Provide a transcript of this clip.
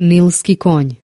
Нилский конь.